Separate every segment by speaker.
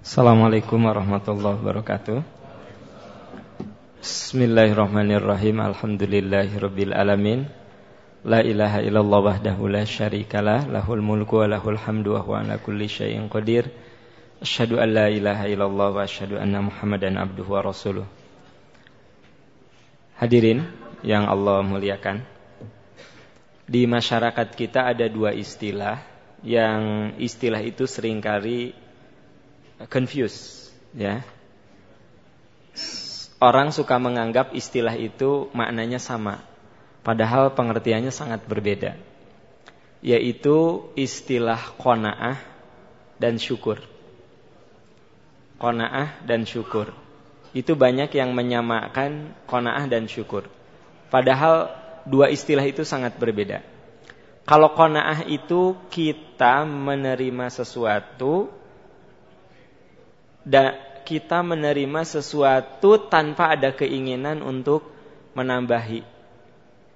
Speaker 1: Assalamualaikum warahmatullahi wabarakatuh. Bismillahirrahmanirrahim. Alhamdulillahirabbil alamin. La ilaha illallah wahdahu la syarikalah lahul mulku wa lahul hamdu wa huwa ala kulli syai'in qadir. Asyhadu an la ilaha illallah wa asyhadu anna Muhammadan abduhu wa rasuluh. Hadirin yang Allah muliakan Di masyarakat kita ada dua istilah yang istilah itu sering kali confuse ya. Orang suka menganggap istilah itu maknanya sama padahal pengertiannya sangat berbeda yaitu istilah qanaah dan syukur. Qanaah dan syukur. Itu banyak yang menyamakan qanaah dan syukur padahal dua istilah itu sangat berbeda. Kalau qanaah itu kita menerima sesuatu kita menerima sesuatu tanpa ada keinginan untuk menambahi.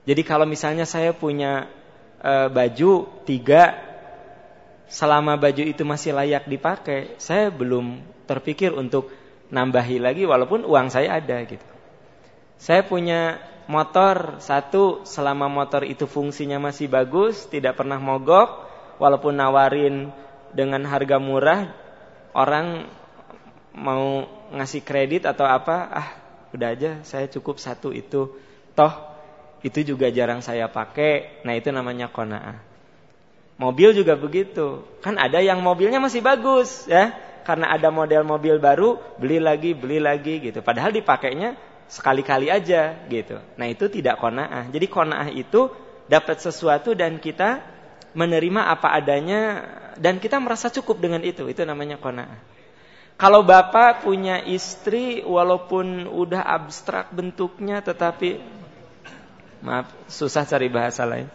Speaker 1: Jadi kalau misalnya saya punya e, baju tiga, selama baju itu masih layak dipakai, saya belum terpikir untuk nambahi lagi walaupun uang saya ada gitu. Saya punya motor satu, selama motor itu fungsinya masih bagus, tidak pernah mogok, walaupun nawarin dengan harga murah, orang mau ngasih kredit atau apa, ah udah aja saya cukup satu itu. Toh itu juga jarang saya pakai. Nah itu namanya kona'ah. Mobil juga begitu. Kan ada yang mobilnya masih bagus ya. Karena ada model mobil baru, beli lagi, beli lagi gitu. Padahal dipakainya sekali-kali aja gitu. Nah itu tidak kona'ah. Jadi kona'ah itu dapat sesuatu dan kita menerima apa adanya dan kita merasa cukup dengan itu. Itu namanya kona'ah. Kalau bapak punya istri walaupun udah abstrak bentuknya tetapi maaf susah cari bahasa lain.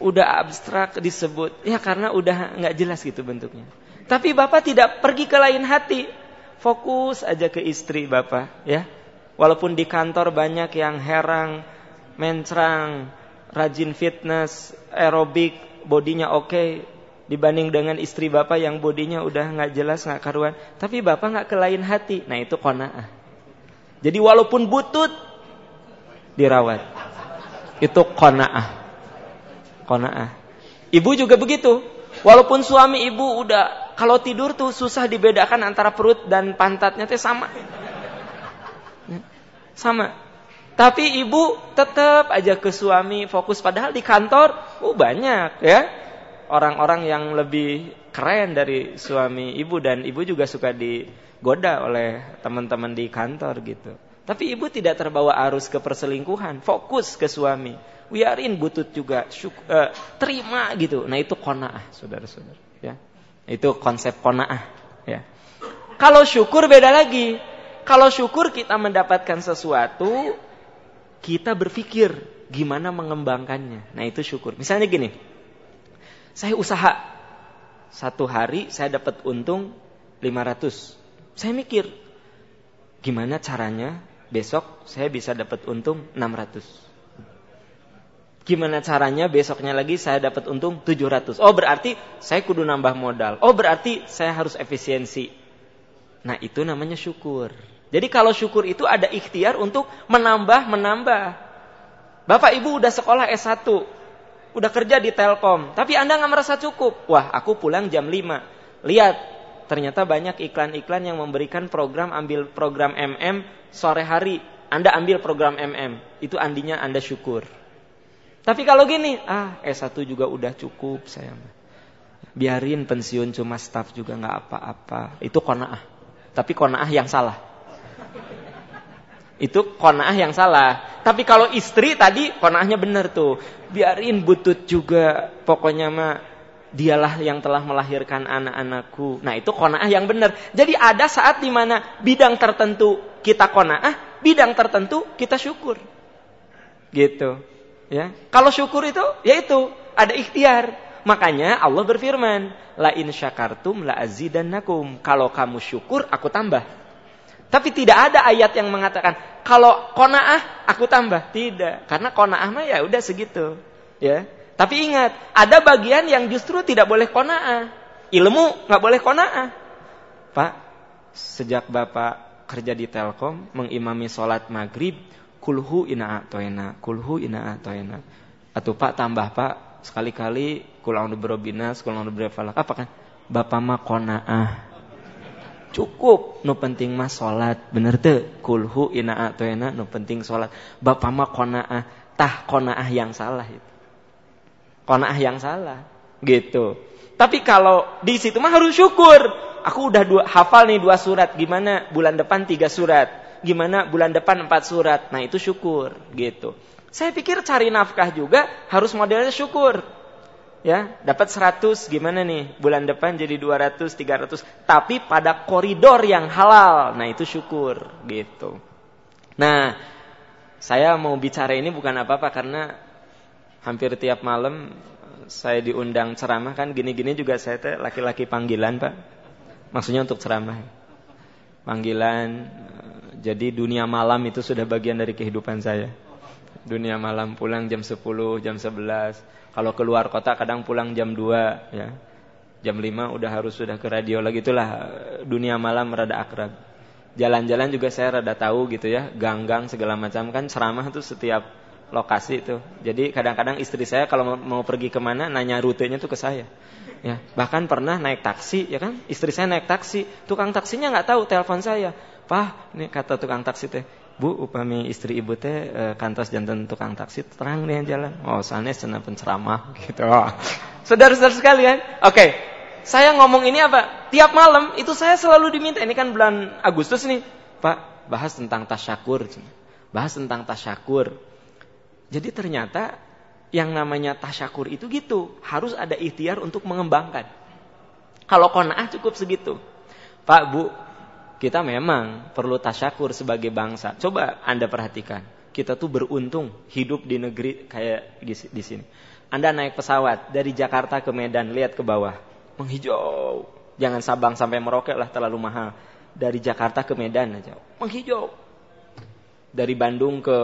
Speaker 1: Udah abstrak disebut ya karena udah nggak jelas gitu bentuknya. Tapi bapak tidak pergi ke lain hati, fokus aja ke istri bapak ya. Walaupun di kantor banyak yang herang, mencrang, rajin fitness, aerobik, bodinya oke, okay, dibanding dengan istri bapak yang bodinya udah nggak jelas nggak karuan tapi bapak nggak ke lain hati. Nah itu konaah jadi walaupun butut dirawat. Itu konaah konaah ibu juga begitu. Walaupun suami ibu udah kalau tidur tuh susah dibedakan antara perut dan pantatnya tuh sama. Sama. Tapi ibu tetap aja ke suami fokus. Padahal di kantor oh banyak ya orang-orang yang lebih keren dari suami ibu dan ibu juga suka digoda oleh teman-teman di kantor gitu. Tapi ibu tidak terbawa arus ke perselingkuhan, fokus ke suami. Biarin butut juga, syuk, uh, terima gitu. Nah itu kona'ah, saudara-saudara. Ya. Itu konsep kona'ah. Ya. Kalau syukur beda lagi. Kalau syukur kita mendapatkan sesuatu, kita berpikir gimana mengembangkannya. Nah itu syukur. Misalnya gini, saya usaha satu hari saya dapat untung 500. Saya mikir gimana caranya besok saya bisa dapat untung 600. Gimana caranya besoknya lagi saya dapat untung 700. Oh berarti saya kudu nambah modal. Oh berarti saya harus efisiensi. Nah itu namanya syukur. Jadi kalau syukur itu ada ikhtiar untuk menambah, menambah. Bapak ibu udah sekolah S1 udah kerja di Telkom, tapi Anda nggak merasa cukup. Wah, aku pulang jam 5. Lihat, ternyata banyak iklan-iklan yang memberikan program ambil program MM sore hari. Anda ambil program MM, itu andinya Anda syukur. Tapi kalau gini, ah S1 juga udah cukup saya. Biarin pensiun cuma staff juga nggak apa-apa. Itu kona'ah. Tapi kona'ah yang salah. Itu kona'ah yang salah. Tapi kalau istri tadi kona'ahnya benar tuh. Biarin butut juga. Pokoknya mah dialah yang telah melahirkan anak-anakku. Nah itu kona'ah yang benar. Jadi ada saat di mana bidang tertentu kita kona'ah, bidang tertentu kita syukur. Gitu. Ya. Kalau syukur itu, yaitu ada ikhtiar. Makanya Allah berfirman, La in syakartum la azidannakum. Kalau kamu syukur, aku tambah. Tapi tidak ada ayat yang mengatakan kalau kona'ah aku tambah. Tidak, karena kona'ah mah ya udah segitu, ya. Tapi ingat, ada bagian yang justru tidak boleh kona'ah. Ilmu nggak boleh kona'ah. Pak, sejak Bapak kerja di Telkom, mengimami sholat maghrib, kulhu ina atoena, kulhu ina atoena. Atau Pak tambah Pak, sekali-kali kulang berobina, kulang berfalak. Apa kan? Bapak mah konaah. Cukup, nu penting mah sholat. Bener tuh, kulhu ina atoena, nu penting sholat. Bapak mah konaah, tah konaah yang salah itu. Konaah yang salah, gitu. Tapi kalau di situ mah harus syukur. Aku udah dua, hafal nih dua surat. Gimana bulan depan tiga surat gimana bulan depan empat surat. Nah itu syukur gitu. Saya pikir cari nafkah juga harus modelnya syukur. Ya, dapat 100 gimana nih? Bulan depan jadi 200, 300, tapi pada koridor yang halal. Nah, itu syukur gitu. Nah, saya mau bicara ini bukan apa-apa karena hampir tiap malam saya diundang ceramah kan gini-gini juga saya teh laki-laki panggilan, Pak. Maksudnya untuk ceramah. Panggilan jadi dunia malam itu sudah bagian dari kehidupan saya. Dunia malam pulang jam 10, jam 11. Kalau keluar kota kadang pulang jam 2 ya. Jam 5 udah harus sudah ke radio lagi itulah dunia malam rada akrab. Jalan-jalan juga saya rada tahu gitu ya, ganggang segala macam kan ceramah tuh setiap lokasi itu. Jadi kadang-kadang istri saya kalau mau pergi ke mana nanya rutenya tuh ke saya. Ya, bahkan pernah naik taksi ya kan, istri saya naik taksi, tukang taksinya nggak tahu telepon saya. Pak, ini kata tukang taksi teh, Bu, upami istri ibu teh e, kantos jantan tukang taksi terang nih jalan. Oh, sana sana penceramah gitu. Saudara-saudara sekalian, oke. Okay. Saya ngomong ini apa? Tiap malam itu saya selalu diminta. Ini kan bulan Agustus nih, Pak, bahas tentang tasyakur. Bahas tentang tasyakur. Jadi ternyata yang namanya tasyakur itu gitu, harus ada ikhtiar untuk mengembangkan. Kalau kona'ah cukup segitu. Pak, Bu, kita memang perlu tasyakur sebagai bangsa. Coba Anda perhatikan. Kita tuh beruntung hidup di negeri kayak di sini. Anda naik pesawat dari Jakarta ke Medan, lihat ke bawah. Menghijau. Jangan Sabang sampai Merauke lah terlalu mahal. Dari Jakarta ke Medan aja. Menghijau. Dari Bandung ke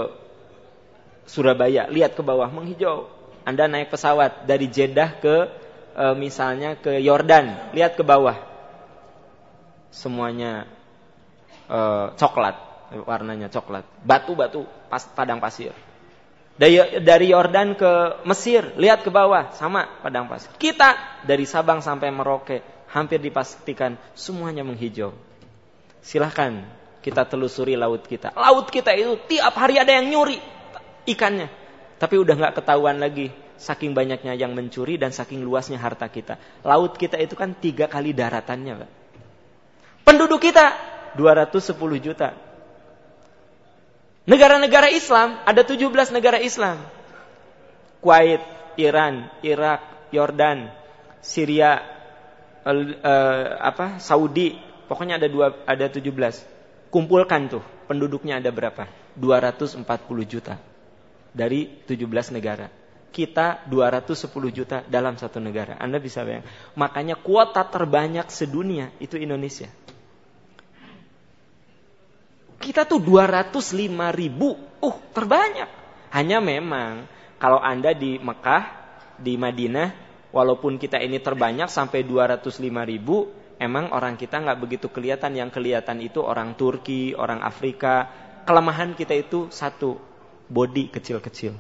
Speaker 1: Surabaya, lihat ke bawah, menghijau. Anda naik pesawat dari Jeddah ke e, misalnya ke Yordan, lihat ke bawah. Semuanya uh, coklat, warnanya coklat. Batu-batu pas, padang pasir. Dari dari Yordan ke Mesir, lihat ke bawah, sama padang pasir. Kita dari Sabang sampai Merauke, hampir dipastikan semuanya menghijau. Silahkan kita telusuri laut kita. Laut kita itu tiap hari ada yang nyuri ikannya. Tapi udah nggak ketahuan lagi saking banyaknya yang mencuri dan saking luasnya harta kita. Laut kita itu kan tiga kali daratannya, Pak. Penduduk kita 210 juta. Negara-negara Islam, ada 17 negara Islam. Kuwait, Iran, Irak, Yordan, Syria, uh, apa, Saudi, pokoknya ada dua, ada 17. Kumpulkan tuh, penduduknya ada berapa? 240 juta dari 17 negara. Kita 210 juta dalam satu negara. Anda bisa bayangkan. Makanya kuota terbanyak sedunia itu Indonesia. Kita tuh 205 ribu. Uh, terbanyak. Hanya memang kalau Anda di Mekah, di Madinah, walaupun kita ini terbanyak sampai 205 ribu, emang orang kita nggak begitu kelihatan. Yang kelihatan itu orang Turki, orang Afrika. Kelemahan kita itu satu, body kecil-kecil.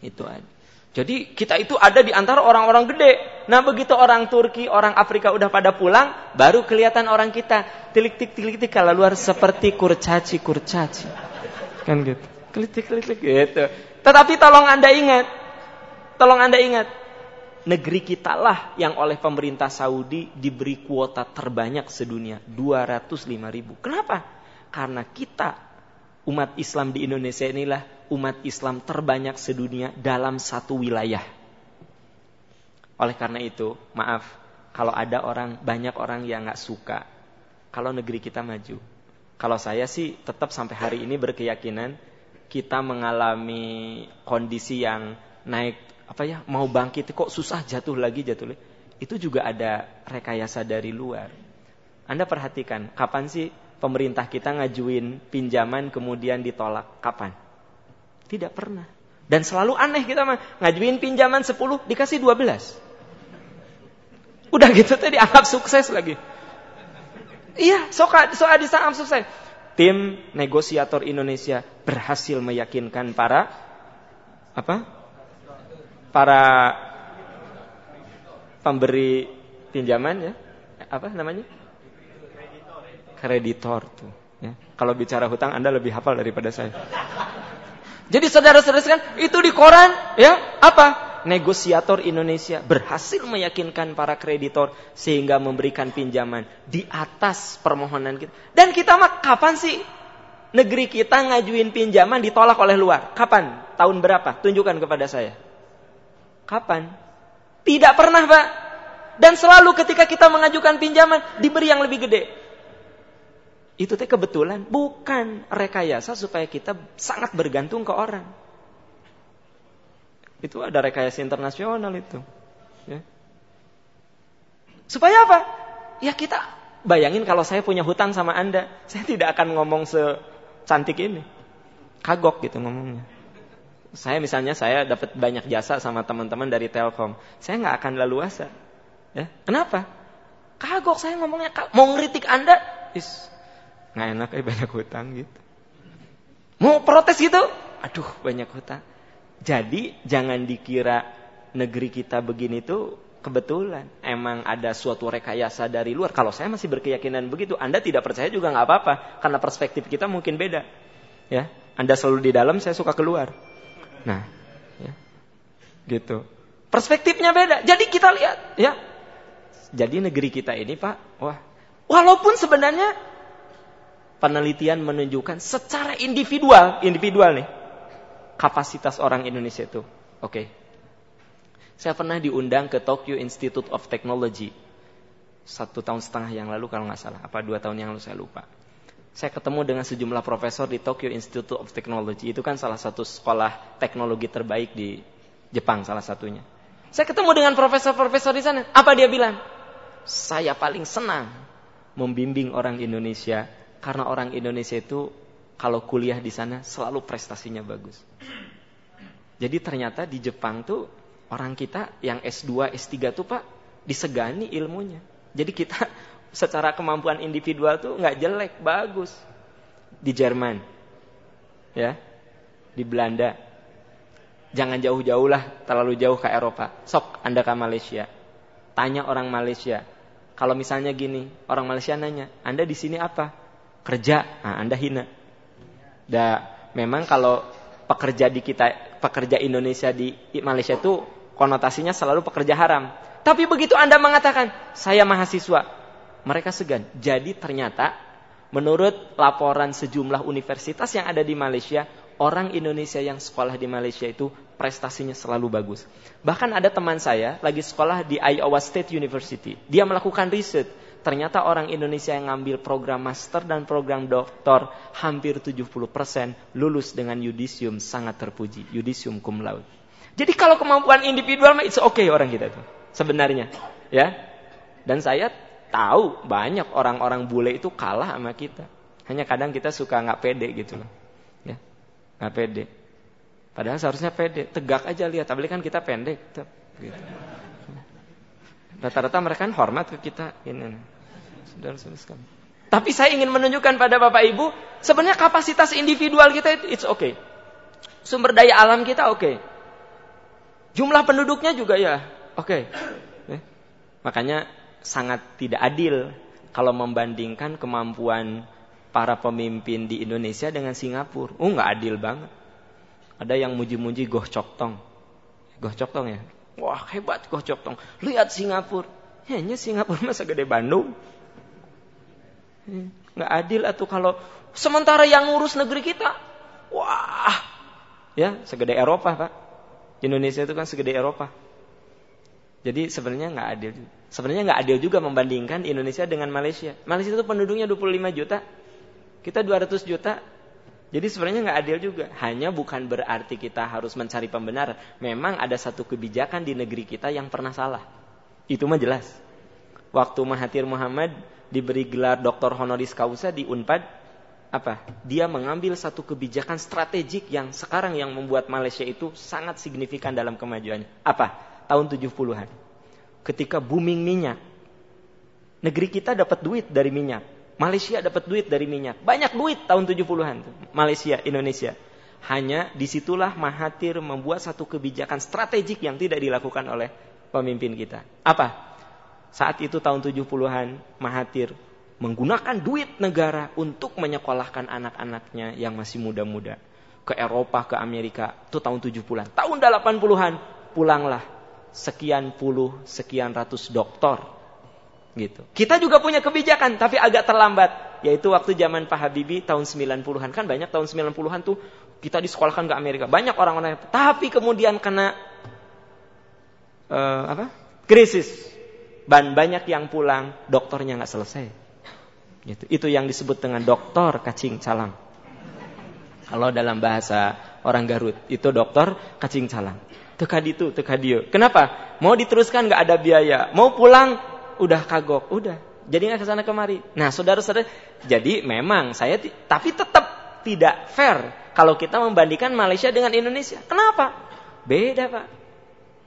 Speaker 1: Itu aja. Jadi kita itu ada di antara orang-orang gede. Nah begitu orang Turki, orang Afrika udah pada pulang, baru kelihatan orang kita. Tilik-tik, kalau luar seperti kurcaci, kurcaci. Kan gitu. Kelitik-kelitik gitu. Tetapi tolong anda ingat, tolong anda ingat, negeri kita lah yang oleh pemerintah Saudi diberi kuota terbanyak sedunia, 205 ribu. Kenapa? Karena kita, umat Islam di Indonesia inilah umat Islam terbanyak sedunia dalam satu wilayah. Oleh karena itu, maaf kalau ada orang banyak orang yang nggak suka kalau negeri kita maju. Kalau saya sih tetap sampai hari ini berkeyakinan kita mengalami kondisi yang naik apa ya mau bangkit kok susah jatuh lagi jatuh lagi. Itu juga ada rekayasa dari luar. Anda perhatikan kapan sih pemerintah kita ngajuin pinjaman kemudian ditolak? Kapan? Tidak pernah. Dan selalu aneh kita mah ngajuin pinjaman 10 dikasih 12. Udah gitu tadi anggap sukses lagi. Iya, soka soal Sa'am selesai. Tim negosiator Indonesia berhasil meyakinkan para apa? Para pemberi pinjaman ya. Apa namanya? Kreditor tuh. Ya. Kalau bicara hutang Anda lebih hafal daripada saya. Jadi saudara-saudara kan itu di koran ya apa? negosiator Indonesia berhasil meyakinkan para kreditor sehingga memberikan pinjaman di atas permohonan kita. Dan kita mah kapan sih negeri kita ngajuin pinjaman ditolak oleh luar? Kapan? Tahun berapa? Tunjukkan kepada saya. Kapan? Tidak pernah, Pak. Dan selalu ketika kita mengajukan pinjaman diberi yang lebih gede. Itu teh kebetulan, bukan rekayasa supaya kita sangat bergantung ke orang. Itu ada rekayasa internasional itu. Ya. Supaya apa? Ya kita bayangin kalau saya punya hutang sama Anda, saya tidak akan ngomong secantik ini. Kagok gitu ngomongnya. Saya misalnya saya dapat banyak jasa sama teman-teman dari Telkom, saya nggak akan leluasa. Ya, kenapa? Kagok saya ngomongnya mau ngeritik Anda, is nggak enak eh banyak hutang gitu. Mau protes gitu, aduh banyak hutang. Jadi jangan dikira negeri kita begini tuh kebetulan. Emang ada suatu rekayasa dari luar. Kalau saya masih berkeyakinan begitu, Anda tidak percaya juga nggak apa-apa. Karena perspektif kita mungkin beda. Ya, Anda selalu di dalam, saya suka keluar. Nah, ya, gitu. Perspektifnya beda. Jadi kita lihat, ya. Jadi negeri kita ini, Pak, wah, walaupun sebenarnya penelitian menunjukkan secara individual, individual nih, kapasitas orang Indonesia itu. Oke. Okay. Saya pernah diundang ke Tokyo Institute of Technology. Satu tahun setengah yang lalu kalau nggak salah. Apa dua tahun yang lalu saya lupa. Saya ketemu dengan sejumlah profesor di Tokyo Institute of Technology. Itu kan salah satu sekolah teknologi terbaik di Jepang salah satunya. Saya ketemu dengan profesor-profesor di sana. Apa dia bilang? Saya paling senang membimbing orang Indonesia karena orang Indonesia itu kalau kuliah di sana selalu prestasinya bagus. Jadi ternyata di Jepang tuh orang kita yang S2, S3 tuh Pak disegani ilmunya. Jadi kita secara kemampuan individual tuh nggak jelek, bagus. Di Jerman, ya, di Belanda. Jangan jauh-jauh lah, terlalu jauh ke Eropa. Sok Anda ke Malaysia. Tanya orang Malaysia. Kalau misalnya gini, orang Malaysia nanya, Anda di sini apa? Kerja. Nah, Anda hina. Da, memang kalau pekerja di kita, pekerja Indonesia di Malaysia itu konotasinya selalu pekerja haram. Tapi begitu Anda mengatakan, saya mahasiswa, mereka segan. Jadi ternyata menurut laporan sejumlah universitas yang ada di Malaysia, orang Indonesia yang sekolah di Malaysia itu prestasinya selalu bagus. Bahkan ada teman saya lagi sekolah di Iowa State University. Dia melakukan riset ternyata orang Indonesia yang ngambil program master dan program doktor hampir 70% lulus dengan yudisium sangat terpuji. Yudisium cum laude. Jadi kalau kemampuan individual it's okay orang kita itu sebenarnya, ya. Dan saya tahu banyak orang-orang bule itu kalah sama kita. Hanya kadang kita suka nggak pede gitu loh. Ya. Nggak pede. Padahal seharusnya pede, tegak aja lihat, tapi kan kita pendek. Gitu. Rata-rata mereka kan hormat ke kita ini. Saudara-saudara Tapi saya ingin menunjukkan pada Bapak Ibu, sebenarnya kapasitas individual kita itu it's okay. Sumber daya alam kita oke. Okay. Jumlah penduduknya juga ya oke. Okay. Eh, makanya sangat tidak adil kalau membandingkan kemampuan para pemimpin di Indonesia dengan Singapura. Oh nggak adil banget. Ada yang muji-muji Goh Chok Tong. Goh Chok Tong ya. Wah hebat Goh Chok Tong. Lihat Singapura. Ya, hanya Singapura masa gede Bandung. Nggak adil atau kalau sementara yang ngurus negeri kita, wah, ya segede Eropa pak. Indonesia itu kan segede Eropa. Jadi sebenarnya nggak adil. Sebenarnya nggak adil juga membandingkan Indonesia dengan Malaysia. Malaysia itu penduduknya 25 juta, kita 200 juta. Jadi sebenarnya nggak adil juga. Hanya bukan berarti kita harus mencari pembenaran. Memang ada satu kebijakan di negeri kita yang pernah salah. Itu mah jelas. Waktu Mahathir Muhammad diberi gelar doktor honoris causa di Unpad apa? Dia mengambil satu kebijakan strategik yang sekarang yang membuat Malaysia itu sangat signifikan dalam kemajuannya. Apa? Tahun 70-an. Ketika booming minyak. Negeri kita dapat duit dari minyak. Malaysia dapat duit dari minyak. Banyak duit tahun 70-an. Malaysia, Indonesia. Hanya di situlah Mahathir membuat satu kebijakan strategik yang tidak dilakukan oleh pemimpin kita. Apa? Saat itu tahun 70-an Mahathir menggunakan duit negara untuk menyekolahkan anak-anaknya yang masih muda-muda. Ke Eropa, ke Amerika. Itu tahun 70-an. Tahun 80-an pulanglah sekian puluh, sekian ratus doktor Gitu. Kita juga punya kebijakan tapi agak terlambat, yaitu waktu zaman Pak Habibie tahun 90-an. Kan banyak tahun 90-an tuh kita disekolahkan ke Amerika. Banyak orang-orang tapi kemudian kena uh, apa? krisis. Dan banyak yang pulang, dokternya nggak selesai. Gitu. Itu yang disebut dengan dokter kacing calang. Kalau dalam bahasa orang Garut, itu dokter kacing calang. Tekadi itu, tekadio. Kenapa? Mau diteruskan nggak ada biaya. Mau pulang udah kagok, udah. Jadi nggak ke sana kemari. Nah, saudara-saudara, jadi memang saya, tapi tetap tidak fair kalau kita membandingkan Malaysia dengan Indonesia. Kenapa? Beda pak.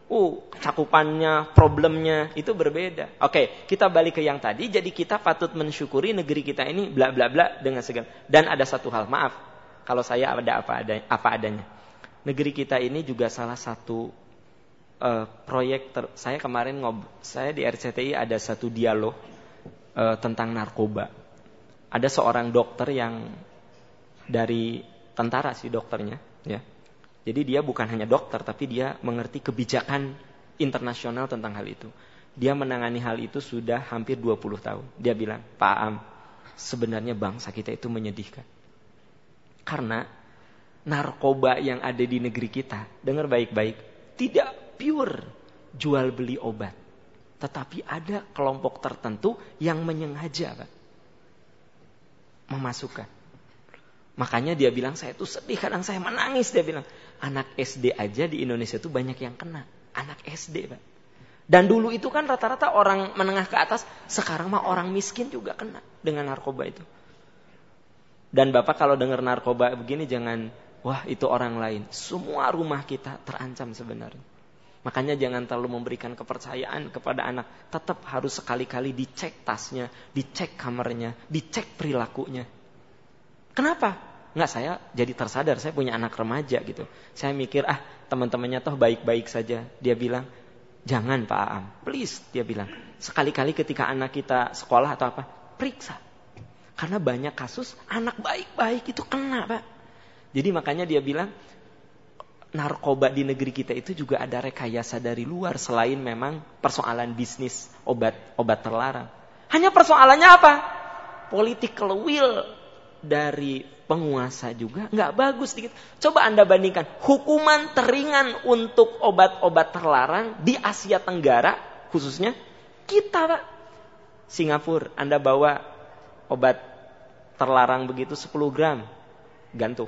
Speaker 1: Uh, cakupannya, problemnya itu berbeda. Oke, kita balik ke yang tadi. Jadi kita patut mensyukuri negeri kita ini bla bla bla dengan segala. Dan ada satu hal, maaf kalau saya ada apa adanya. Apa adanya. Negeri kita ini juga salah satu uh, proyek ter, saya kemarin ngob saya di RCTI ada satu dialog uh, tentang narkoba. Ada seorang dokter yang dari tentara sih dokternya, ya. Jadi dia bukan hanya dokter tapi dia mengerti kebijakan internasional tentang hal itu. Dia menangani hal itu sudah hampir 20 tahun. Dia bilang, "Pak Am, sebenarnya bangsa kita itu menyedihkan." Karena narkoba yang ada di negeri kita, dengar baik-baik, tidak pure jual beli obat. Tetapi ada kelompok tertentu yang menyengaja Pak, memasukkan. Makanya dia bilang saya tuh sedih, kadang saya menangis dia bilang. Anak SD aja di Indonesia tuh banyak yang kena. Anak SD Pak. Dan dulu itu kan rata-rata orang menengah ke atas, sekarang mah orang miskin juga kena dengan narkoba itu. Dan Bapak kalau dengar narkoba begini jangan, wah itu orang lain. Semua rumah kita terancam sebenarnya. Makanya jangan terlalu memberikan kepercayaan kepada anak. Tetap harus sekali-kali dicek tasnya, dicek kamarnya, dicek perilakunya. Kenapa? Nggak saya jadi tersadar, saya punya anak remaja gitu. Saya mikir, ah teman-temannya toh baik-baik saja. Dia bilang, jangan Pak Aam, please dia bilang. Sekali-kali ketika anak kita sekolah atau apa, periksa. Karena banyak kasus anak baik-baik itu kena Pak. Jadi makanya dia bilang, narkoba di negeri kita itu juga ada rekayasa dari luar selain memang persoalan bisnis obat obat terlarang. Hanya persoalannya apa? Political will dari penguasa juga nggak bagus dikit. Coba anda bandingkan hukuman teringan untuk obat-obat terlarang di Asia Tenggara khususnya kita pak. Singapura Anda bawa obat terlarang begitu 10 gram gantung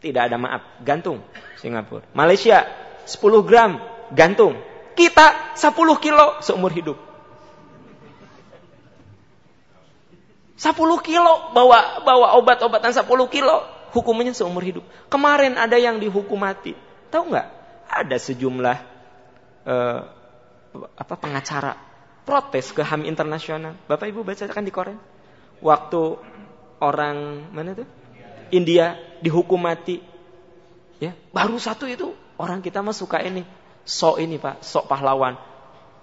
Speaker 1: tidak ada maaf, gantung Singapura. Malaysia 10 gram, gantung. Kita 10 kilo seumur hidup. 10 kilo bawa bawa obat-obatan 10 kilo hukumannya seumur hidup. Kemarin ada yang dihukum mati. Tahu nggak? Ada sejumlah uh, apa pengacara protes ke HAM internasional. Bapak Ibu baca kan di Korea. Waktu orang mana tuh? India dihukum mati. Ya, baru satu itu orang kita mah suka ini. Sok ini Pak, sok pahlawan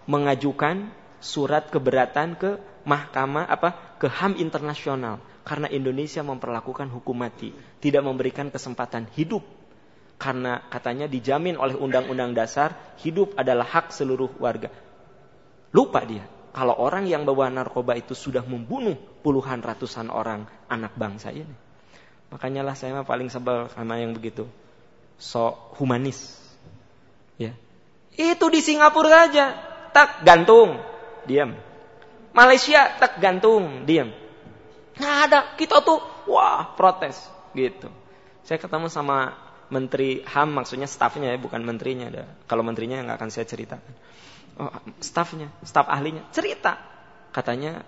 Speaker 1: mengajukan surat keberatan ke mahkamah apa ke HAM internasional karena Indonesia memperlakukan hukum mati, tidak memberikan kesempatan hidup karena katanya dijamin oleh undang-undang dasar hidup adalah hak seluruh warga. Lupa dia kalau orang yang bawa narkoba itu sudah membunuh puluhan ratusan orang anak bangsa ini. Makanya lah saya mah paling sebel sama yang begitu. So humanis. Ya. Itu di Singapura saja. Tak gantung, diam. Malaysia tak gantung, diam. Nggak ada. Kita tuh wah protes gitu. Saya ketemu sama menteri HAM maksudnya stafnya ya bukan menterinya ada. Kalau menterinya nggak akan saya ceritakan. Oh, stafnya, staf ahlinya cerita. Katanya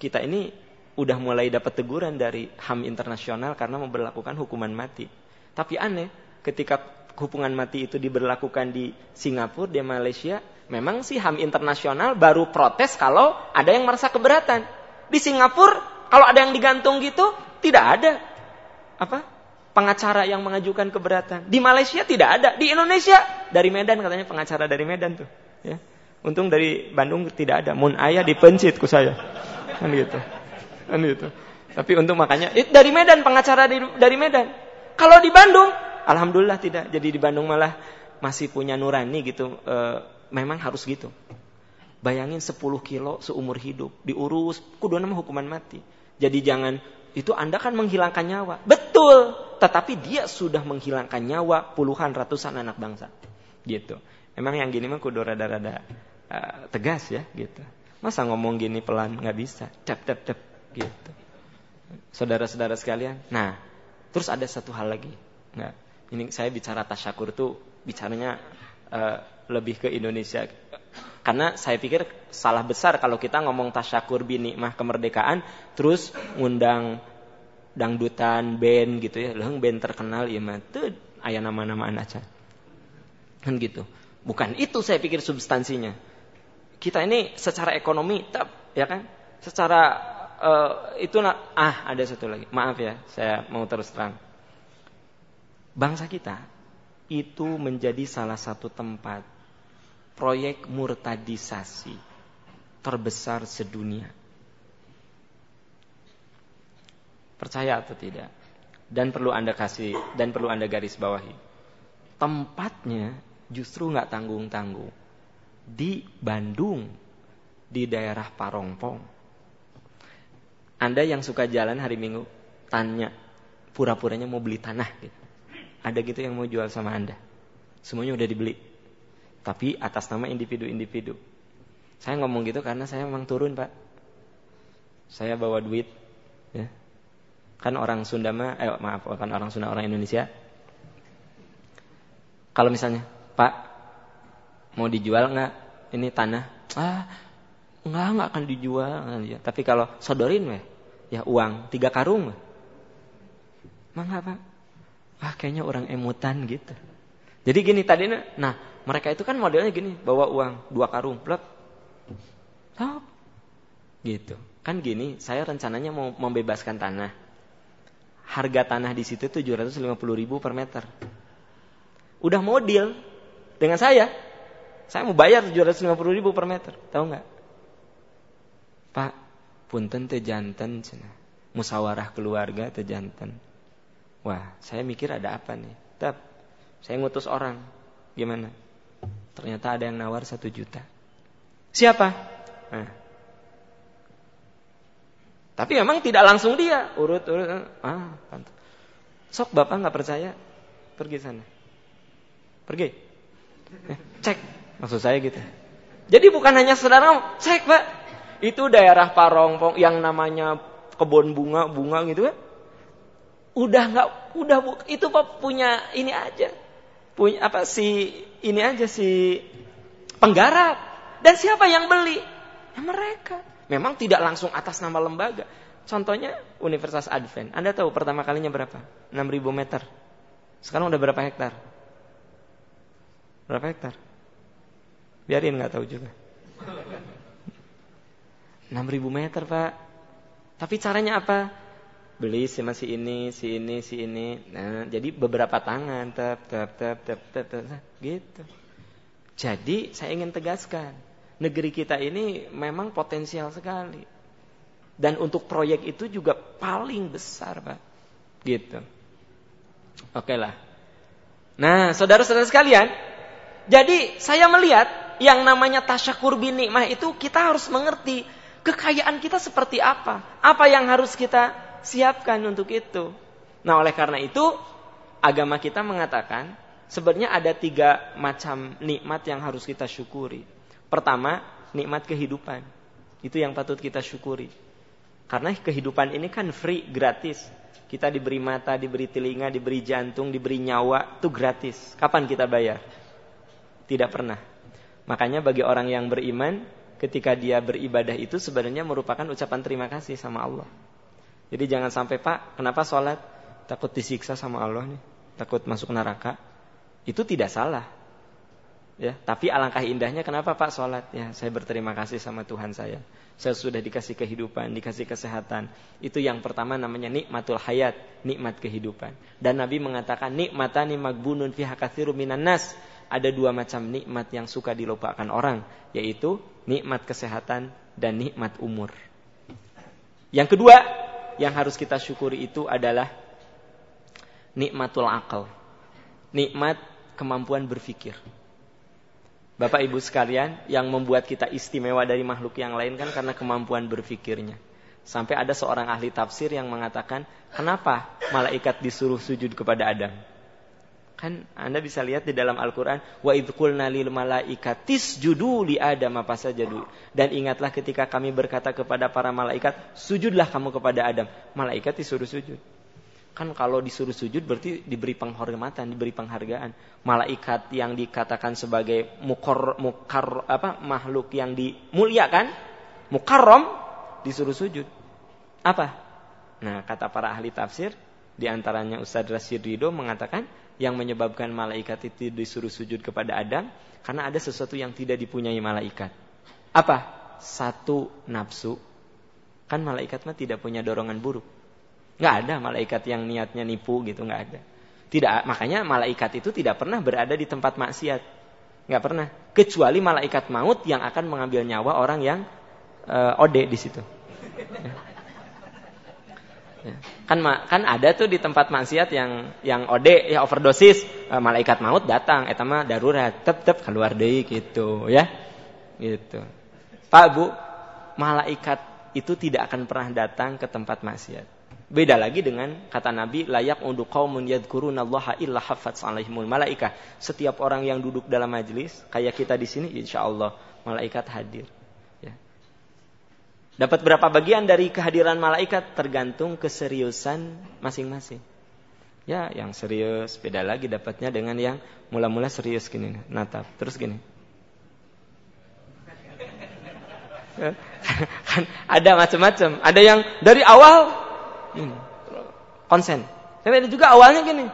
Speaker 1: kita ini udah mulai dapat teguran dari HAM internasional karena memperlakukan hukuman mati. Tapi aneh, ketika hukuman mati itu diberlakukan di Singapura, di Malaysia, memang sih HAM internasional baru protes kalau ada yang merasa keberatan. Di Singapura kalau ada yang digantung gitu tidak ada apa pengacara yang mengajukan keberatan. Di Malaysia tidak ada. Di Indonesia dari Medan katanya pengacara dari Medan tuh. Ya. Untung dari Bandung tidak ada. Mun ayah dipencit ku saya. Kan gitu. Kan gitu. Tapi untuk makanya dari Medan pengacara dari, dari Medan. Kalau di Bandung, alhamdulillah tidak. Jadi di Bandung malah masih punya nurani gitu. E, memang harus gitu. Bayangin 10 kilo seumur hidup diurus kudu nama hukuman mati. Jadi jangan itu Anda kan menghilangkan nyawa. Betul, tetapi dia sudah menghilangkan nyawa puluhan ratusan anak bangsa. Gitu. Emang yang gini mah kudu rada-rada uh, tegas ya gitu. Masa ngomong gini pelan nggak bisa. Tep tep tep gitu. Saudara-saudara sekalian. Nah, terus ada satu hal lagi. Nggak, ini saya bicara tasyakur tuh bicaranya uh, lebih ke Indonesia. Karena saya pikir salah besar kalau kita ngomong tasyakur binikmah kemerdekaan terus ngundang dangdutan band gitu ya. Leheng band terkenal ya mah tuh aya nama-nama aja. Kan gitu. Bukan itu saya pikir substansinya. Kita ini secara ekonomi, ya kan? Secara uh, itu ah ada satu lagi. Maaf ya, saya mau terus terang. Bangsa kita itu menjadi salah satu tempat proyek murtadisasi terbesar sedunia. Percaya atau tidak? Dan perlu Anda kasih dan perlu Anda garis bawahi. Tempatnya justru nggak tanggung-tanggung. Di Bandung, di daerah Parongpong. Anda yang suka jalan hari Minggu, tanya pura-puranya mau beli tanah gitu. Ada gitu yang mau jual sama Anda. Semuanya udah dibeli. Tapi atas nama individu-individu. Saya ngomong gitu karena saya memang turun, Pak. Saya bawa duit ya. Kan orang Sunda mah eh maaf, kan orang Sunda orang Indonesia. Kalau misalnya, Pak, mau dijual nggak ini tanah? Ah, nggak nggak akan dijual. Tapi kalau sodorin weh, ya uang tiga karung Mangga pak ah kayaknya orang emutan gitu. Jadi gini tadi nah mereka itu kan modelnya gini bawa uang dua karung plek. Stop. gitu. Kan gini saya rencananya mau membebaskan tanah. Harga tanah di situ 750 ribu per meter. Udah mau dengan saya. Saya mau bayar 750 ribu per meter. Tahu nggak? Pak punten teh jantan cina. Musawarah keluarga teh jantan. Wah, saya mikir ada apa nih? Tep, saya ngutus orang. Gimana? Ternyata ada yang nawar satu juta. Siapa? Nah. Tapi memang tidak langsung dia. Urut, urut. Ah, pantas. Sok bapak nggak percaya, pergi sana. Pergi. Eh, cek. Maksud saya gitu. Jadi bukan hanya saudara, cek pak itu daerah Parongpong yang namanya kebun bunga bunga gitu kan udah nggak udah itu pak punya ini aja. Punya apa si ini aja si penggarap. Dan siapa yang beli? Ya mereka. Memang tidak langsung atas nama lembaga. Contohnya Universitas Advent. Anda tahu pertama kalinya berapa? 6000 meter. Sekarang udah berapa hektar? Berapa hektar? Biarin nggak tahu juga. 6000 meter pak. Tapi caranya apa beli si masih ini si ini si ini. Nah jadi beberapa tangan tep tep tep tep tep, gitu. Jadi saya ingin tegaskan negeri kita ini memang potensial sekali. Dan untuk proyek itu juga paling besar pak. Gitu. Oke lah. Nah saudara-saudara sekalian jadi saya melihat yang namanya tasyakur bin nikmah itu kita harus mengerti kekayaan kita seperti apa? Apa yang harus kita siapkan untuk itu? Nah, oleh karena itu, agama kita mengatakan sebenarnya ada tiga macam nikmat yang harus kita syukuri. Pertama, nikmat kehidupan. Itu yang patut kita syukuri. Karena kehidupan ini kan free, gratis. Kita diberi mata, diberi telinga, diberi jantung, diberi nyawa, itu gratis. Kapan kita bayar? Tidak pernah. Makanya bagi orang yang beriman, ketika dia beribadah itu sebenarnya merupakan ucapan terima kasih sama Allah. Jadi jangan sampai Pak, kenapa sholat? Takut disiksa sama Allah nih, takut masuk neraka. Itu tidak salah. Ya, tapi alangkah indahnya kenapa Pak sholat? Ya, saya berterima kasih sama Tuhan saya. Saya sudah dikasih kehidupan, dikasih kesehatan. Itu yang pertama namanya nikmatul hayat, nikmat kehidupan. Dan Nabi mengatakan nikmatani magbunun fi hakatsiru minan nas. Ada dua macam nikmat yang suka dilupakan orang, yaitu nikmat kesehatan dan nikmat umur. Yang kedua yang harus kita syukuri itu adalah nikmatul akal. Nikmat kemampuan berpikir. Bapak Ibu sekalian, yang membuat kita istimewa dari makhluk yang lain kan karena kemampuan berpikirnya. Sampai ada seorang ahli tafsir yang mengatakan, kenapa malaikat disuruh sujud kepada Adam? Kan Anda bisa lihat di dalam Al-Quran, wa lil malaikatis judu li Adam apa saja. Dan ingatlah ketika kami berkata kepada para malaikat, sujudlah kamu kepada Adam. Malaikat disuruh sujud. Kan kalau disuruh sujud berarti diberi penghormatan, diberi penghargaan. Malaikat yang dikatakan sebagai mukar, mukar apa makhluk yang dimuliakan, mukarrom disuruh sujud. Apa? Nah, kata para ahli tafsir, di antaranya Ustadz Rasid Ridho mengatakan yang menyebabkan malaikat itu disuruh sujud kepada Adam karena ada sesuatu yang tidak dipunyai malaikat. Apa? Satu nafsu. Kan malaikat mah tidak punya dorongan buruk Nggak ada malaikat yang niatnya nipu gitu, nggak ada. Tidak, makanya malaikat itu tidak pernah berada di tempat maksiat. Nggak pernah. Kecuali malaikat maut yang akan mengambil nyawa orang yang uh, ode di situ. Ya. Kan kan ada tuh di tempat maksiat yang yang ode ya overdosis, uh, malaikat maut datang, eta mah darurat, tep tep keluar deh gitu ya. Gitu. Pak Bu, malaikat itu tidak akan pernah datang ke tempat maksiat. Beda lagi dengan kata Nabi layak untuk qaumun yadhkurunallaha illa hafatz alaihimul malaika. Setiap orang yang duduk dalam majelis kayak kita di sini insya Allah malaikat hadir. Ya. Dapat berapa bagian dari kehadiran malaikat tergantung keseriusan masing-masing. Ya, yang serius beda lagi dapatnya dengan yang mula-mula serius gini, natap. Terus gini. kan ada macam-macam. Ada yang dari awal ini konsen. Tapi ada juga awalnya gini.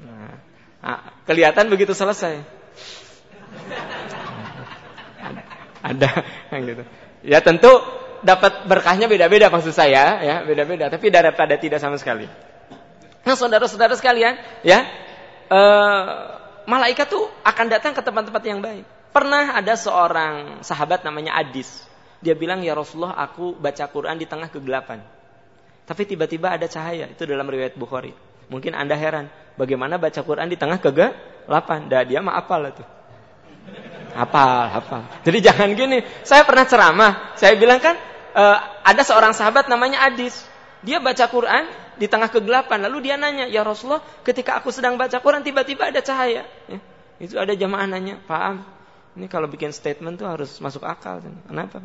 Speaker 1: Nah, kelihatan begitu selesai. Ada gitu. Ya tentu dapat berkahnya beda-beda maksud saya ya, beda-beda tapi daripada tidak sama sekali. Nah, saudara-saudara sekalian, ya, eh, malaikat tuh akan datang ke tempat-tempat yang baik. Pernah ada seorang sahabat namanya Adis. Dia bilang, ya Rasulullah aku baca Quran di tengah kegelapan. Tapi tiba-tiba ada cahaya. Itu dalam riwayat Bukhari. Mungkin anda heran. Bagaimana baca Quran di tengah kegelapan. Dah dia mah apal itu. Hafal, hafal. Jadi jangan gini. Saya pernah ceramah. Saya bilang kan, uh, ada seorang sahabat namanya Adis. Dia baca Quran di tengah kegelapan. Lalu dia nanya, ya Rasulullah ketika aku sedang baca Quran tiba-tiba ada cahaya. Ya. Itu ada jamaah nanya, paham? Ini kalau bikin statement tuh harus masuk akal. Kenapa?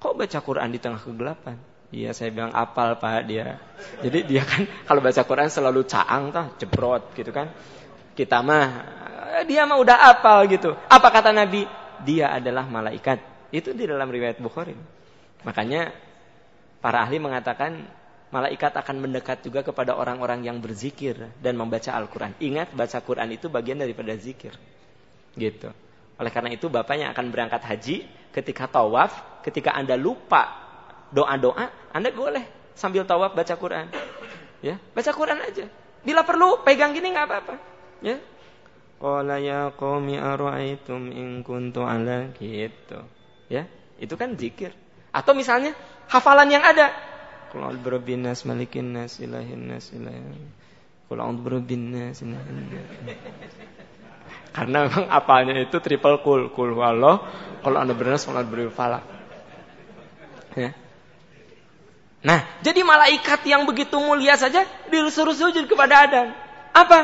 Speaker 1: Kok baca Quran di tengah kegelapan? Iya saya bilang apal pak dia. Jadi dia kan kalau baca Quran selalu caang tah, jebrot gitu kan. Kita mah dia mah udah apal gitu. Apa kata Nabi? Dia adalah malaikat. Itu di dalam riwayat Bukhari. Makanya para ahli mengatakan malaikat akan mendekat juga kepada orang-orang yang berzikir dan membaca Al-Quran. Ingat baca Quran itu bagian daripada zikir. Gitu. Oleh karena itu bapaknya akan berangkat haji ketika tawaf, ketika Anda lupa doa-doa, Anda boleh sambil tawaf baca Quran. Ya, baca Quran aja. Bila perlu pegang gini nggak apa-apa. Ya. Qala ya qaumi ara'aitum in kuntu ala gitu. Ya, itu kan zikir. Atau misalnya hafalan yang ada. Qul a'udzu birabbinas malikin nas ilahin nas ilahin. Qul a'udzu birabbin nas karena memang apalnya itu triple kul, kul wallah, kalau anda benar sholat beri falak. Ya. Nah, jadi malaikat yang begitu mulia saja disuruh sujud kepada Adam. Apa?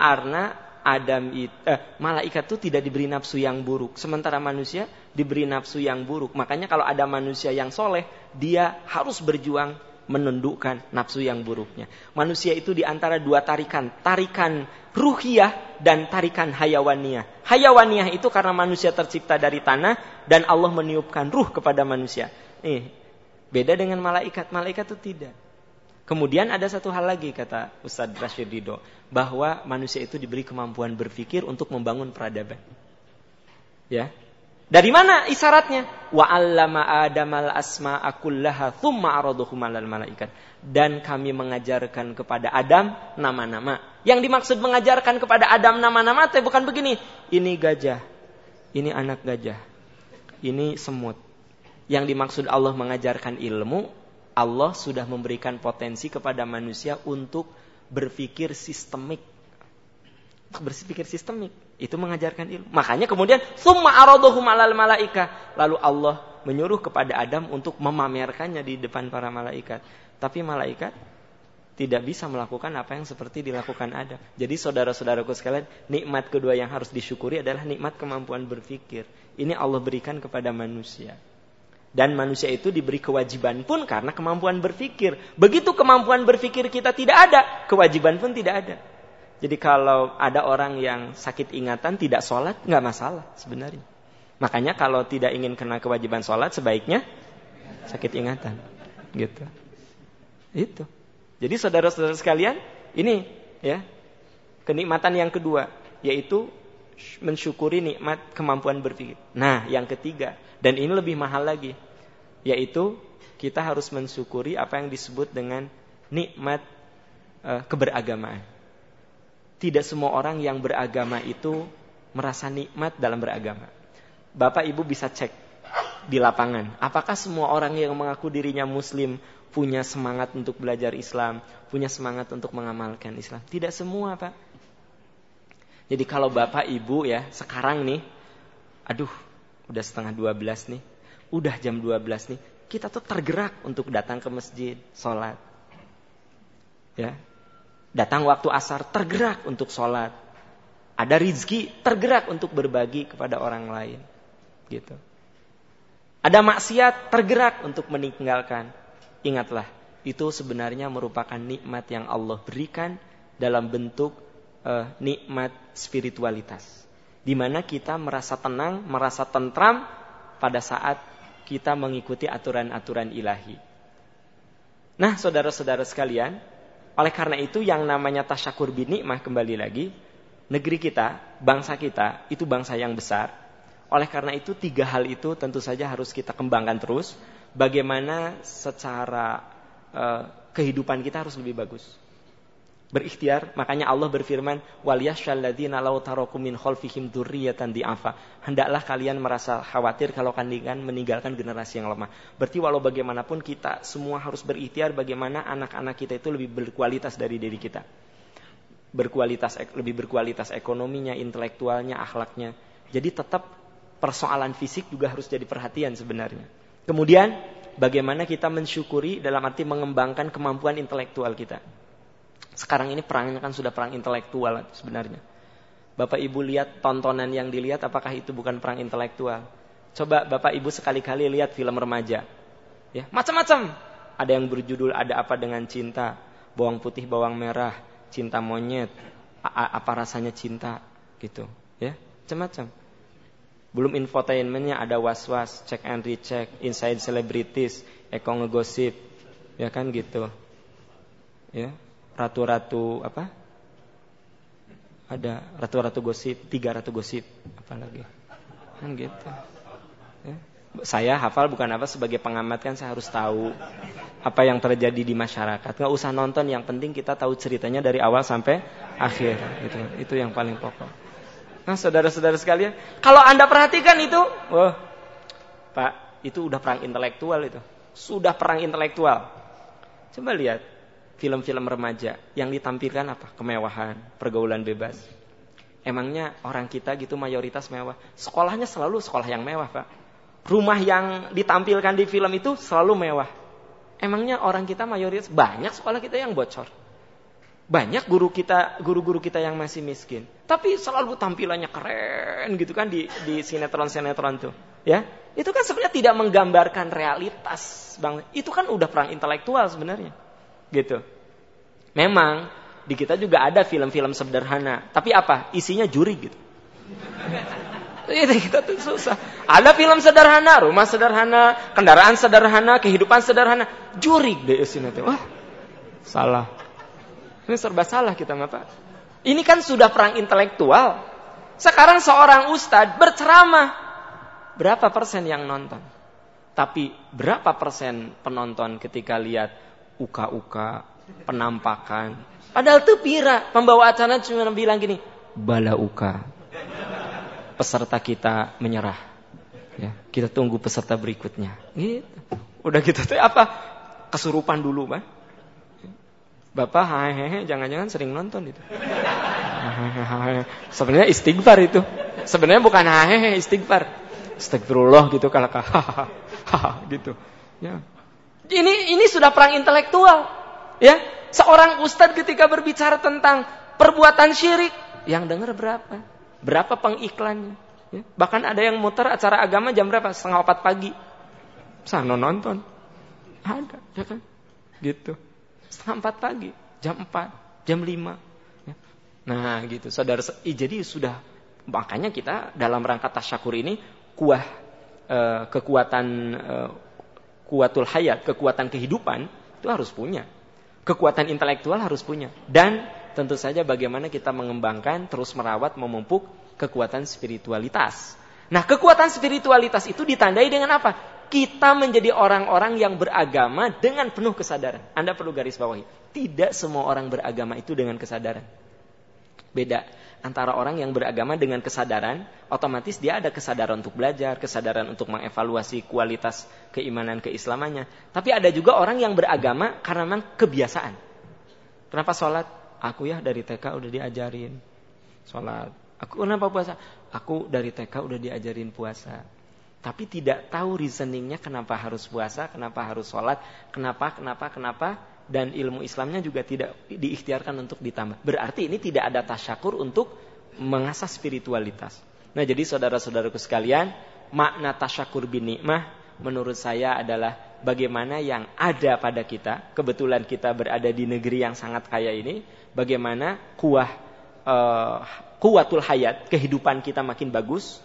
Speaker 1: Karena Adam itu, eh, malaikat itu tidak diberi nafsu yang buruk, sementara manusia diberi nafsu yang buruk. Makanya kalau ada manusia yang soleh, dia harus berjuang menundukkan nafsu yang buruknya. Manusia itu di antara dua tarikan, tarikan ruhiyah dan tarikan hayawaniyah. Hayawaniyah itu karena manusia tercipta dari tanah dan Allah meniupkan ruh kepada manusia. Nih, beda dengan malaikat. Malaikat itu tidak. Kemudian ada satu hal lagi kata Ustadz Rashid Ridho, bahwa manusia itu diberi kemampuan berpikir untuk membangun peradaban. Ya. Dari mana isyaratnya? Wa 'allama Adamal asma'a kullaha tsumma araduhum 'alal malaikat. Dan kami mengajarkan kepada Adam nama-nama. Yang dimaksud mengajarkan kepada Adam nama-nama itu bukan begini. Ini gajah. Ini anak gajah. Ini semut. Yang dimaksud Allah mengajarkan ilmu, Allah sudah memberikan potensi kepada manusia untuk berpikir sistemik. Berpikir sistemik itu mengajarkan ilmu. Makanya kemudian summa alal malaika. Lalu Allah menyuruh kepada Adam untuk memamerkannya di depan para malaikat. Tapi malaikat tidak bisa melakukan apa yang seperti dilakukan Adam. Jadi saudara-saudaraku sekalian, nikmat kedua yang harus disyukuri adalah nikmat kemampuan berpikir. Ini Allah berikan kepada manusia. Dan manusia itu diberi kewajiban pun karena kemampuan berpikir. Begitu kemampuan berpikir kita tidak ada, kewajiban pun tidak ada. Jadi kalau ada orang yang sakit ingatan tidak sholat nggak masalah sebenarnya. Makanya kalau tidak ingin kena kewajiban sholat sebaiknya sakit ingatan, gitu. Itu. Jadi saudara-saudara sekalian, ini ya kenikmatan yang kedua yaitu mensyukuri nikmat kemampuan berpikir. Nah, yang ketiga dan ini lebih mahal lagi yaitu kita harus mensyukuri apa yang disebut dengan nikmat uh, keberagamaan tidak semua orang yang beragama itu merasa nikmat dalam beragama. Bapak Ibu bisa cek di lapangan, apakah semua orang yang mengaku dirinya muslim punya semangat untuk belajar Islam, punya semangat untuk mengamalkan Islam? Tidak semua, Pak. Jadi kalau Bapak Ibu ya, sekarang nih, aduh, udah setengah 12 nih, udah jam 12 nih, kita tuh tergerak untuk datang ke masjid, sholat. Ya, Datang waktu asar tergerak untuk sholat. Ada rizki tergerak untuk berbagi kepada orang lain. Gitu. Ada maksiat tergerak untuk meninggalkan. Ingatlah, itu sebenarnya merupakan nikmat yang Allah berikan dalam bentuk uh, nikmat spiritualitas. Di mana kita merasa tenang, merasa tentram pada saat kita mengikuti aturan-aturan ilahi. Nah, saudara-saudara sekalian, oleh karena itu yang namanya tasyakur binikmah kembali lagi, negeri kita, bangsa kita itu bangsa yang besar. Oleh karena itu tiga hal itu tentu saja harus kita kembangkan terus. Bagaimana secara uh, kehidupan kita harus lebih bagus berikhtiar. Makanya Allah berfirman wal yasyalladzina law tarakum min khalfihim dzurriyyatan di'afa. Hendaklah kalian merasa khawatir kalau kalian meninggalkan generasi yang lemah. Berarti walau bagaimanapun kita semua harus berikhtiar bagaimana anak-anak kita itu lebih berkualitas dari diri kita. Berkualitas lebih berkualitas ekonominya intelektualnya akhlaknya. Jadi tetap persoalan fisik juga harus jadi perhatian sebenarnya. Kemudian bagaimana kita mensyukuri dalam arti mengembangkan kemampuan intelektual kita sekarang ini perangnya kan sudah perang intelektual sebenarnya. Bapak Ibu lihat tontonan yang dilihat apakah itu bukan perang intelektual? Coba Bapak Ibu sekali-kali lihat film remaja. Ya, macam-macam. Ada yang berjudul ada apa dengan cinta, bawang putih, bawang merah, cinta monyet, apa rasanya cinta gitu, ya. Macam-macam. Belum infotainmentnya ada was-was, check and recheck, inside celebrities, eko ngegosip, ya kan gitu. Ya, ratu-ratu apa? Ada ratu-ratu gosip, tiga ratu gosip, apa lagi? Kan gitu. Ya. Saya hafal bukan apa sebagai pengamat kan saya harus tahu apa yang terjadi di masyarakat. Nggak usah nonton, yang penting kita tahu ceritanya dari awal sampai akhir. Gitu. Itu yang paling pokok. Nah, saudara-saudara sekalian, kalau anda perhatikan itu, wah, pak, itu udah perang intelektual itu, sudah perang intelektual. Coba lihat, film-film remaja yang ditampilkan apa? Kemewahan, pergaulan bebas. Emangnya orang kita gitu mayoritas mewah. Sekolahnya selalu sekolah yang mewah, Pak. Rumah yang ditampilkan di film itu selalu mewah. Emangnya orang kita mayoritas banyak sekolah kita yang bocor. Banyak guru kita, guru-guru kita yang masih miskin. Tapi selalu tampilannya keren gitu kan di di sinetron-sinetron tuh, ya. Itu kan sebenarnya tidak menggambarkan realitas, Bang. Itu kan udah perang intelektual sebenarnya. Gitu. Memang di kita juga ada film-film sederhana, tapi apa? Isinya juri gitu. Itu kita tuh susah. Ada film sederhana, rumah sederhana, kendaraan sederhana, kehidupan sederhana, juri deh isinya tuh. Wah, Salah. Ini serba salah kita Bapak. Ini kan sudah perang intelektual. Sekarang seorang ustadz berceramah. Berapa persen yang nonton? Tapi berapa persen penonton ketika lihat uka-uka, penampakan. Padahal itu pira. Pembawa acara cuma bilang gini. Bala uka. Peserta kita menyerah. Ya, kita tunggu peserta berikutnya. Gitu. Udah gitu tuh apa? Kesurupan dulu, Bang. Bapak hehehe jangan-jangan sering nonton itu. Sebenarnya istighfar itu. Sebenarnya bukan hehehe istighfar. Astagfirullah gitu kalau gitu. Ya. Ini ini sudah perang intelektual. Ya, seorang ustadz ketika berbicara tentang perbuatan syirik, yang dengar berapa? Berapa pengiklannya? Ya. Bahkan ada yang muter acara agama jam berapa? Setengah empat pagi. Sana nonton. Ada, ya kan? Gitu setengah empat pagi, jam empat, jam lima. Ya. Nah gitu, saudara. Jadi sudah makanya kita dalam rangka tasyakur ini kuah eh, kekuatan eh, kuatul hayat, kekuatan kehidupan itu harus punya. Kekuatan intelektual harus punya. Dan tentu saja bagaimana kita mengembangkan, terus merawat, memupuk kekuatan spiritualitas. Nah, kekuatan spiritualitas itu ditandai dengan apa? kita menjadi orang-orang yang beragama dengan penuh kesadaran. Anda perlu garis bawahi. Tidak semua orang beragama itu dengan kesadaran. Beda antara orang yang beragama dengan kesadaran, otomatis dia ada kesadaran untuk belajar, kesadaran untuk mengevaluasi kualitas keimanan keislamannya. Tapi ada juga orang yang beragama karena memang kebiasaan. Kenapa sholat? Aku ya dari TK udah diajarin sholat. Aku kenapa puasa? Aku dari TK udah diajarin puasa tapi tidak tahu reasoningnya kenapa harus puasa, kenapa harus sholat, kenapa, kenapa, kenapa, dan ilmu Islamnya juga tidak diikhtiarkan untuk ditambah. Berarti ini tidak ada tasyakur untuk mengasah spiritualitas. Nah jadi saudara-saudaraku sekalian, makna tasyakur bin nikmah menurut saya adalah bagaimana yang ada pada kita, kebetulan kita berada di negeri yang sangat kaya ini, bagaimana kuah uh, kuatul hayat, kehidupan kita makin bagus,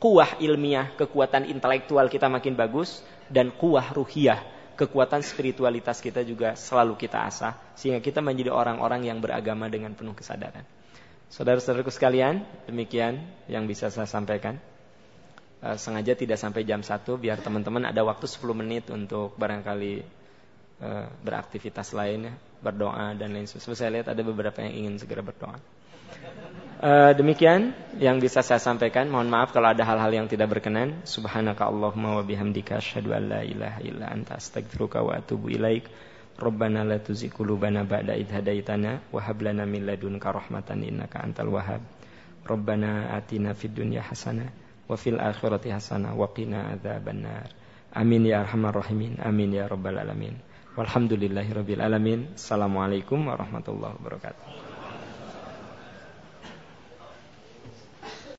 Speaker 1: kuah ilmiah, kekuatan intelektual kita makin bagus dan kuah ruhiyah, kekuatan spiritualitas kita juga selalu kita asah sehingga kita menjadi orang-orang yang beragama dengan penuh kesadaran. Saudara-saudaraku sekalian, demikian yang bisa saya sampaikan. E, sengaja tidak sampai jam 1 biar teman-teman ada waktu 10 menit untuk barangkali e, beraktivitas lainnya, berdoa dan lain sebagainya. Saya lihat ada beberapa yang ingin segera berdoa. Uh, demikian yang bisa saya sampaikan. Mohon maaf kalau ada hal-hal yang tidak berkenan. Subhanaka Allahumma wa bihamdika asyhadu an la ilaha illa anta astaghfiruka wa atubu ilaik. Rabbana la tuzigh qulubana ba'da idh hadaitana wa hab lana min ladunka rahmatan innaka antal wahhab. Rabbana atina fid dunya hasanah wa fil akhirati hasanah wa qina adzabannar. Amin ya arhamar rahimin. Amin ya rabbal alamin. Walhamdulillahi rabbil alamin. Assalamualaikum warahmatullahi wabarakatuh.